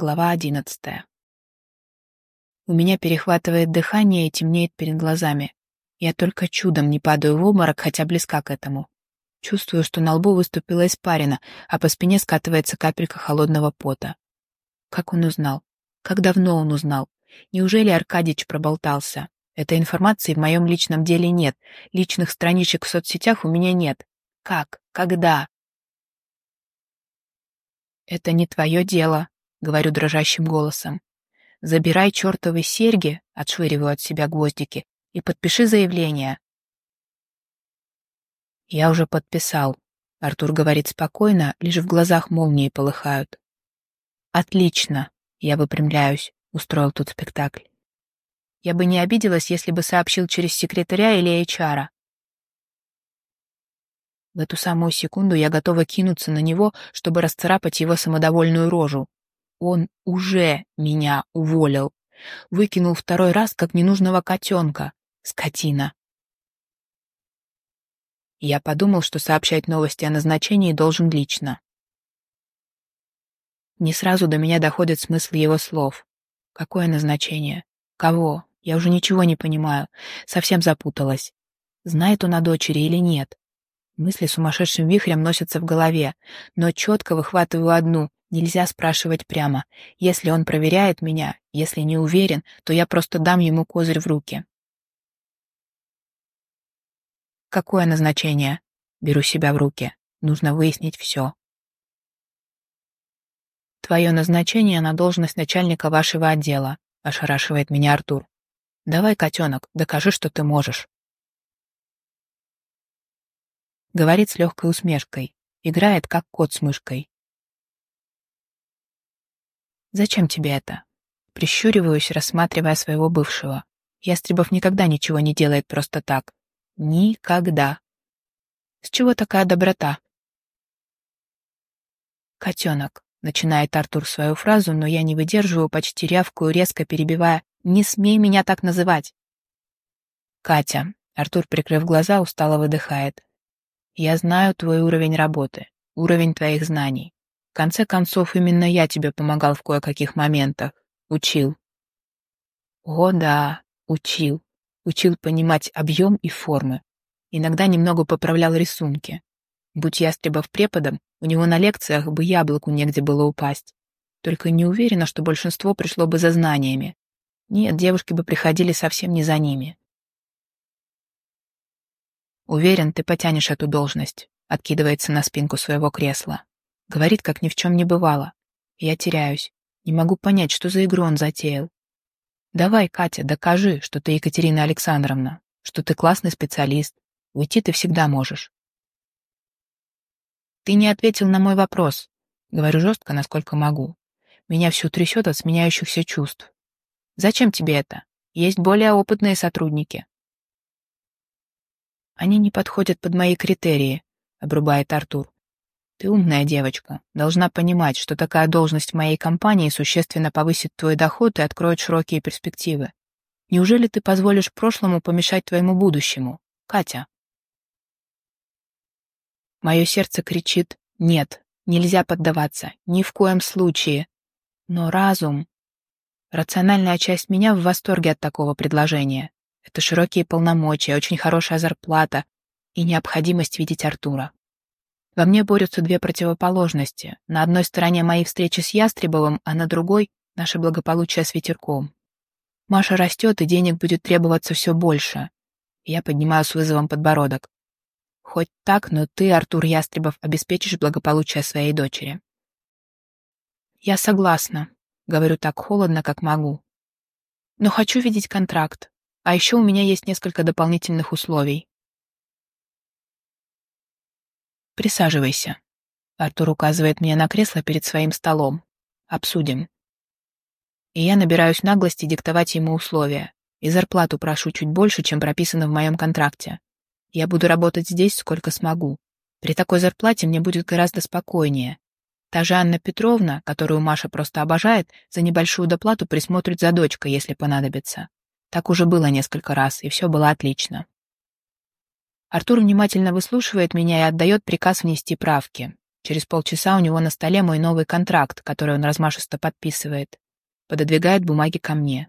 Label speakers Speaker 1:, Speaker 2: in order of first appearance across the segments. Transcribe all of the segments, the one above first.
Speaker 1: Глава одиннадцатая. У меня перехватывает дыхание и темнеет перед глазами. Я только чудом не падаю в обморок, хотя близка к этому. Чувствую, что на лбу выступила испарина, а по спине скатывается капелька холодного пота. Как он узнал? Как давно он узнал? Неужели Аркадьич проболтался? Этой информации в моем личном деле нет. Личных страничек в соцсетях у меня нет. Как? Когда? Это не твое дело, — говорю дрожащим голосом. «Забирай чертовы серьги», — отшвыриваю от себя гвоздики, «и подпиши заявление». «Я уже подписал», — Артур говорит спокойно, лишь в глазах молнии полыхают. «Отлично», — я выпрямляюсь, устроил тут спектакль. Я бы не обиделась, если бы сообщил через секретаря или HR. В эту самую секунду я готова кинуться на него, чтобы расцарапать его самодовольную рожу. Он уже меня уволил. Выкинул второй раз, как ненужного котенка. Скотина. Я подумал, что сообщать новости о назначении должен лично. Не сразу до меня доходит смысл его слов. Какое назначение? Кого? Я уже ничего не понимаю. Совсем запуталась. Знает он о дочери или нет? Мысли сумасшедшим вихрем носятся в голове, но четко выхватываю одну. Нельзя спрашивать прямо. Если он проверяет меня, если не уверен, то я просто дам ему козырь в руки. Какое назначение? Беру себя в руки. Нужно выяснить все. Твое назначение на должность начальника вашего отдела, ошарашивает меня Артур. Давай, котенок, докажи, что ты можешь. Говорит с легкой усмешкой. Играет, как кот с мышкой. «Зачем тебе это?» Прищуриваюсь, рассматривая своего бывшего. Ястребов никогда ничего не делает просто так. Никогда. С чего такая доброта? «Котенок», — начинает Артур свою фразу, но я не выдерживаю, почти рявкую, резко перебивая. «Не смей меня так называть!» «Катя», — Артур, прикрыв глаза, устало выдыхает. Я знаю твой уровень работы, уровень твоих знаний. В конце концов, именно я тебе помогал в кое-каких моментах. Учил. О, да, учил. Учил понимать объем и формы. Иногда немного поправлял рисунки. Будь Ястребов преподом, у него на лекциях бы яблоку негде было упасть. Только не уверена, что большинство пришло бы за знаниями. Нет, девушки бы приходили совсем не за ними. Уверен, ты потянешь эту должность. Откидывается на спинку своего кресла. Говорит, как ни в чем не бывало. Я теряюсь. Не могу понять, что за игру он затеял. Давай, Катя, докажи, что ты Екатерина Александровна, что ты классный специалист. Уйти ты всегда можешь. Ты не ответил на мой вопрос. Говорю жестко, насколько могу. Меня всю трясет от сменяющихся чувств. Зачем тебе это? Есть более опытные сотрудники. Они не подходят под мои критерии, обрубает Артур. Ты умная девочка, должна понимать, что такая должность в моей компании существенно повысит твой доход и откроет широкие перспективы. Неужели ты позволишь прошлому помешать твоему будущему, Катя? Мое сердце кричит «нет», нельзя поддаваться, ни в коем случае. Но разум... Рациональная часть меня в восторге от такого предложения. Это широкие полномочия, очень хорошая зарплата и необходимость видеть Артура. Во мне борются две противоположности. На одной стороне мои встречи с Ястребовым, а на другой — наше благополучие с ветерком. Маша растет, и денег будет требоваться все больше. Я поднимаю с вызовом подбородок. Хоть так, но ты, Артур Ястребов, обеспечишь благополучие своей дочери. Я согласна, говорю так холодно, как могу. Но хочу видеть контракт. А еще у меня есть несколько дополнительных условий. Присаживайся. Артур указывает мне на кресло перед своим столом. Обсудим. И я набираюсь наглости диктовать ему условия. И зарплату прошу чуть больше, чем прописано в моем контракте. Я буду работать здесь сколько смогу. При такой зарплате мне будет гораздо спокойнее. Та же Анна Петровна, которую Маша просто обожает, за небольшую доплату присмотрит за дочкой, если понадобится. Так уже было несколько раз, и все было отлично. Артур внимательно выслушивает меня и отдает приказ внести правки. Через полчаса у него на столе мой новый контракт, который он размашисто подписывает. Пододвигает бумаги ко мне.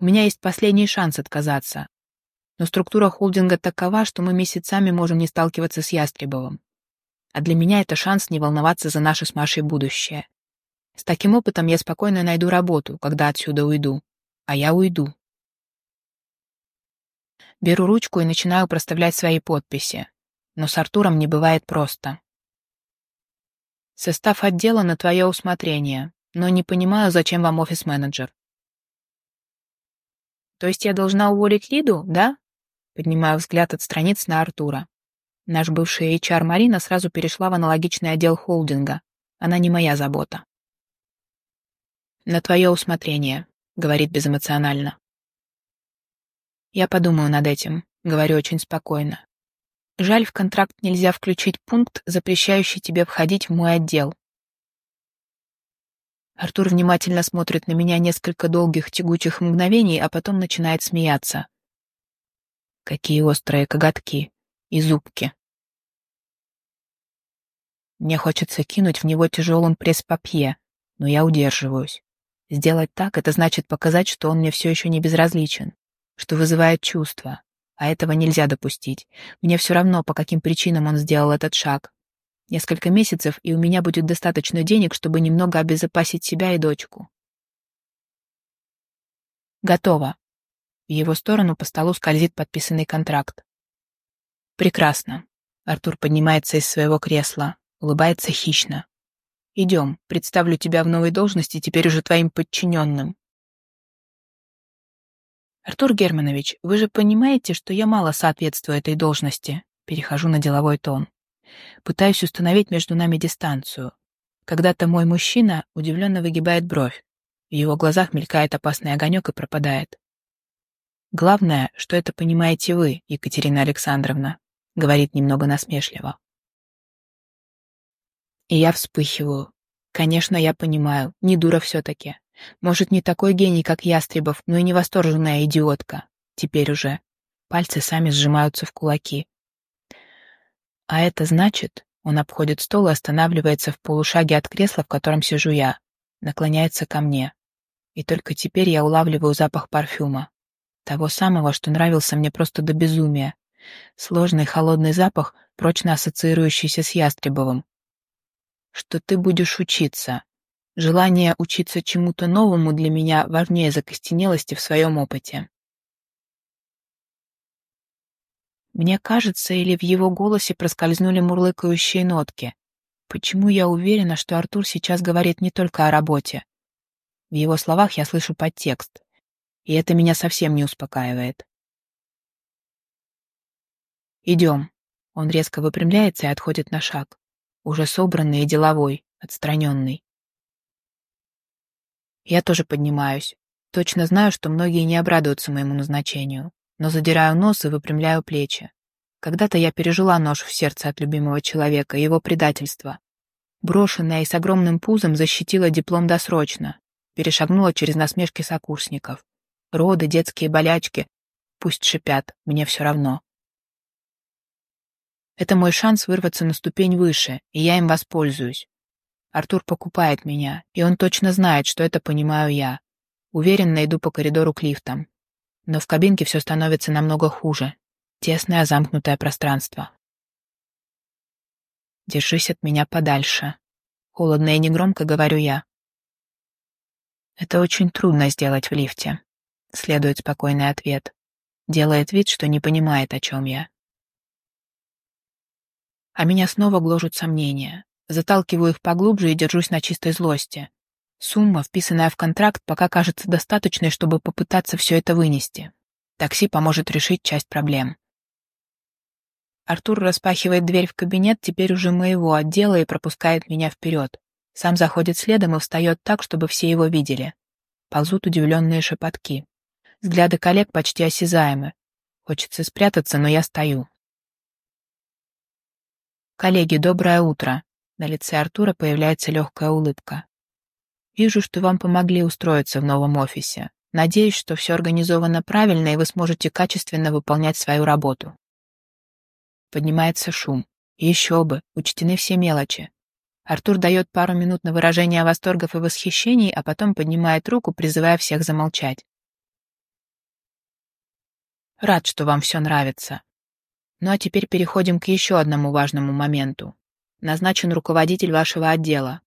Speaker 1: У меня есть последний шанс отказаться. Но структура холдинга такова, что мы месяцами можем не сталкиваться с Ястребовым. А для меня это шанс не волноваться за наше с Машей будущее. С таким опытом я спокойно найду работу, когда отсюда уйду. А я уйду. Беру ручку и начинаю проставлять свои подписи. Но с Артуром не бывает просто. Состав отдела на твое усмотрение, но не понимаю, зачем вам офис-менеджер. То есть я должна уволить Лиду, да? Поднимаю взгляд от страниц на Артура. Наш бывший HR Марина сразу перешла в аналогичный отдел холдинга. Она не моя забота. «На твое усмотрение», — говорит безэмоционально. «Я подумаю над этим», — говорю очень спокойно. «Жаль, в контракт нельзя включить пункт, запрещающий тебе входить в мой отдел». Артур внимательно смотрит на меня несколько долгих тягучих мгновений, а потом начинает смеяться. Какие острые коготки и зубки. Мне хочется кинуть в него тяжелым пресс-папье, но я удерживаюсь. Сделать так — это значит показать, что он мне все еще не безразличен, что вызывает чувства, а этого нельзя допустить. Мне все равно, по каким причинам он сделал этот шаг. Несколько месяцев, и у меня будет достаточно денег, чтобы немного обезопасить себя и дочку. Готово. В его сторону по столу скользит подписанный контракт. Прекрасно. Артур поднимается из своего кресла, улыбается хищно. «Идем, представлю тебя в новой должности, теперь уже твоим подчиненным». «Артур Германович, вы же понимаете, что я мало соответствую этой должности?» Перехожу на деловой тон. Пытаюсь установить между нами дистанцию. Когда-то мой мужчина удивленно выгибает бровь. В его глазах мелькает опасный огонек и пропадает. «Главное, что это понимаете вы, Екатерина Александровна», — говорит немного насмешливо. И я вспыхиваю. Конечно, я понимаю, не дура все-таки. Может, не такой гений, как Ястребов, но и не восторженная идиотка. Теперь уже. Пальцы сами сжимаются в кулаки. А это значит, он обходит стол и останавливается в полушаге от кресла, в котором сижу я, наклоняется ко мне. И только теперь я улавливаю запах парфюма. Того самого, что нравился мне просто до безумия. Сложный холодный запах, прочно ассоциирующийся с Ястребовым, что ты будешь учиться. Желание учиться чему-то новому для меня важнее закостенелости в своем опыте. Мне кажется, или в его голосе проскользнули мурлыкающие нотки. Почему я уверена, что Артур сейчас говорит не только о работе? В его словах я слышу подтекст, и это меня совсем не успокаивает. «Идем». Он резко выпрямляется и отходит на шаг уже собранный и деловой, отстраненный. Я тоже поднимаюсь. Точно знаю, что многие не обрадуются моему назначению, но задираю нос и выпрямляю плечи. Когда-то я пережила нож в сердце от любимого человека, его предательство. Брошенная и с огромным пузом защитила диплом досрочно, перешагнула через насмешки сокурсников. Роды, детские болячки, пусть шипят, мне все равно. Это мой шанс вырваться на ступень выше, и я им воспользуюсь. Артур покупает меня, и он точно знает, что это понимаю я. Уверенно иду по коридору к лифтам. Но в кабинке все становится намного хуже. Тесное замкнутое пространство. Держись от меня подальше. Холодно и негромко говорю я. Это очень трудно сделать в лифте. Следует спокойный ответ. Делает вид, что не понимает, о чем я. А меня снова гложут сомнения. Заталкиваю их поглубже и держусь на чистой злости. Сумма, вписанная в контракт, пока кажется достаточной, чтобы попытаться все это вынести. Такси поможет решить часть проблем. Артур распахивает дверь в кабинет, теперь уже моего отдела, и пропускает меня вперед. Сам заходит следом и встает так, чтобы все его видели. Ползут удивленные шепотки. Взгляды коллег почти осязаемы. Хочется спрятаться, но я стою. «Коллеги, доброе утро!» На лице Артура появляется легкая улыбка. «Вижу, что вам помогли устроиться в новом офисе. Надеюсь, что все организовано правильно, и вы сможете качественно выполнять свою работу». Поднимается шум. Еще бы, учтены все мелочи. Артур дает пару минут на выражение восторгов и восхищений, а потом поднимает руку, призывая всех замолчать. Рад, что вам все нравится. Ну а теперь переходим к еще одному важному моменту. Назначен руководитель вашего отдела.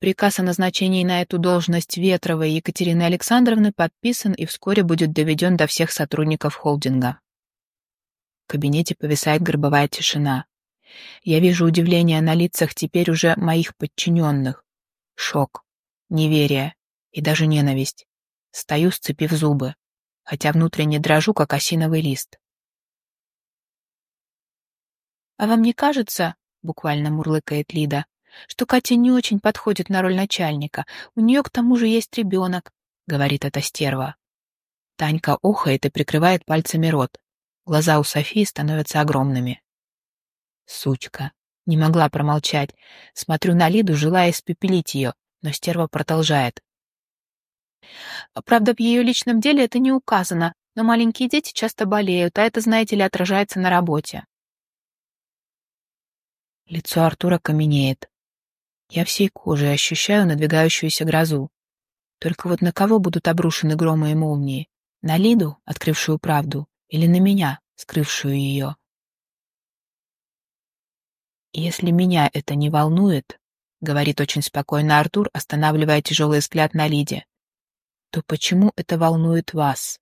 Speaker 1: Приказ о назначении на эту должность Ветровой Екатерины Александровны подписан и вскоре будет доведен до всех сотрудников холдинга. В кабинете повисает гробовая тишина. Я вижу удивление на лицах теперь уже моих подчиненных. Шок, неверие и даже ненависть. Стою, сцепив зубы, хотя внутренне дрожу, как осиновый лист. «А вам не кажется, — буквально мурлыкает Лида, — что Катя не очень подходит на роль начальника? У нее к тому же есть ребенок, — говорит эта стерва. Танька охает и прикрывает пальцами рот. Глаза у Софии становятся огромными. Сучка. Не могла промолчать. Смотрю на Лиду, желая испепелить ее, но стерва продолжает. Правда, в ее личном деле это не указано, но маленькие дети часто болеют, а это, знаете ли, отражается на работе. Лицо Артура каменеет. Я всей кожей ощущаю надвигающуюся грозу. Только вот на кого будут обрушены громы и молнии? На Лиду, открывшую правду, или на меня, скрывшую ее? «Если меня это не волнует», — говорит очень спокойно Артур, останавливая тяжелый взгляд на Лиде, «то почему это волнует вас?»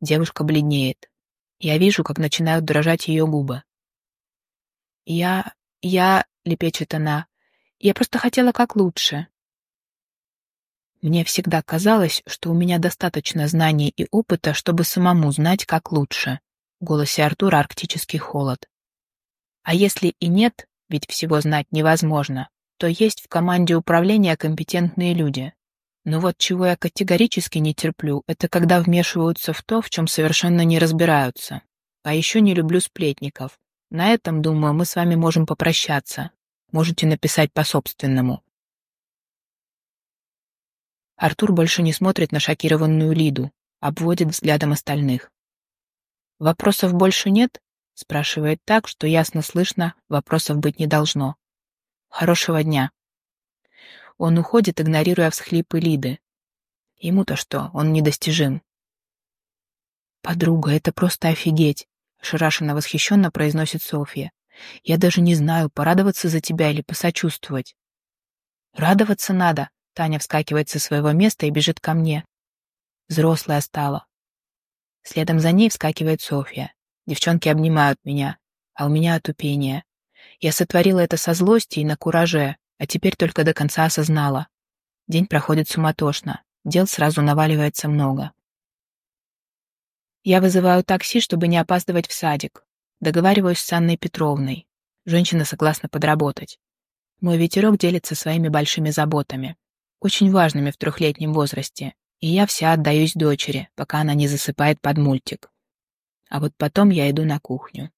Speaker 1: Девушка бледнеет. Я вижу, как начинают дрожать ее губы. «Я... я...» — лепечет она. «Я просто хотела как лучше». Мне всегда казалось, что у меня достаточно знаний и опыта, чтобы самому знать, как лучше. В голосе Артура арктический холод. А если и нет, ведь всего знать невозможно, то есть в команде управления компетентные люди. Но вот чего я категорически не терплю, это когда вмешиваются в то, в чем совершенно не разбираются. А еще не люблю сплетников. На этом, думаю, мы с вами можем попрощаться. Можете написать по-собственному. Артур больше не смотрит на шокированную Лиду, обводит взглядом остальных. Вопросов больше нет? Спрашивает так, что ясно слышно, вопросов быть не должно. Хорошего дня. Он уходит, игнорируя всхлипы Лиды. Ему-то что, он недостижим. «Подруга, это просто офигеть!» — шарашенно восхищенно произносит Софья. «Я даже не знаю, порадоваться за тебя или посочувствовать». «Радоваться надо!» — Таня вскакивает со своего места и бежит ко мне. Взрослая стала. Следом за ней вскакивает Софья. Девчонки обнимают меня, а у меня отупение. Я сотворила это со злости и на кураже, а теперь только до конца осознала. День проходит суматошно, дел сразу наваливается много. Я вызываю такси, чтобы не опаздывать в садик. Договариваюсь с Анной Петровной. Женщина согласна подработать. Мой ветерок делится своими большими заботами, очень важными в трехлетнем возрасте, и я вся отдаюсь дочери, пока она не засыпает под мультик. А вот потом я иду на кухню.